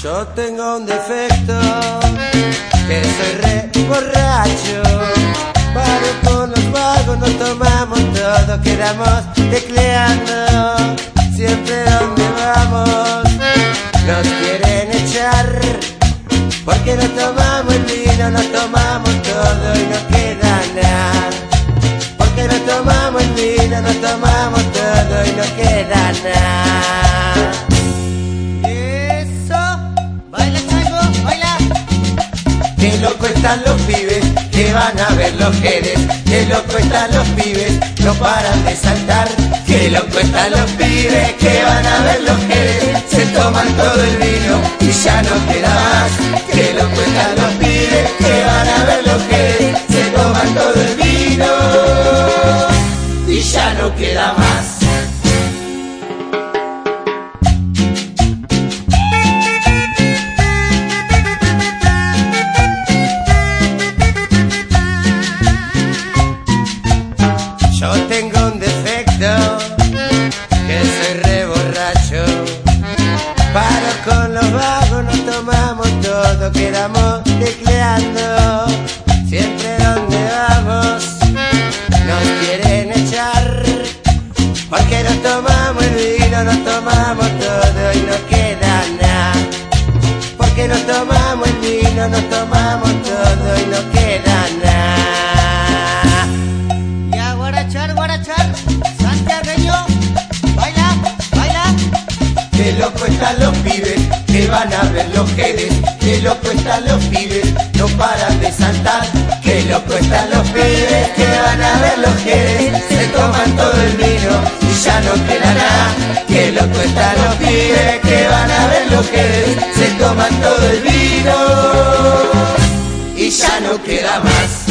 Yo tengo un defecto, que soy re borracho. Paro con los vagos, nos tomamos todo, quedamos tecleando. Siempre donde vamos, nos quieren echar. Porque nos tomamos el vino, nos tomamos todo y no queda nada. Porque nos tomamos el vino, nos tomamos todo y no queda nada. Qué loco están los pibes que van a ver los jeres. Qué loco están los pibes, no paran de saltar. Qué loco están los pibes que van a ver los jeres. Se toman todo el vino y ya no queda más. Qué loco están los pibes que van a ver los jeres. Se toman todo el vino y ya no queda más. Quedamos tecleando. Siempre donde vamos, nos quieren echar. Porque nos tomamos el vino, nos tomamos todo y no queda nada. Porque nos tomamos el vino, nos tomamos todo y no queda nada. Ya, guarachar, guarachar. Santiagueño. Baila, baila. Qué loco están los pibes que van a ver los jeres. Qué loco Qué loco están los pibes que van a ver los jeres. Se toman todo el vino y ya no queda nada. Qué loco están los pibes que van a ver los jeres. Se toman todo el vino y ya no queda más.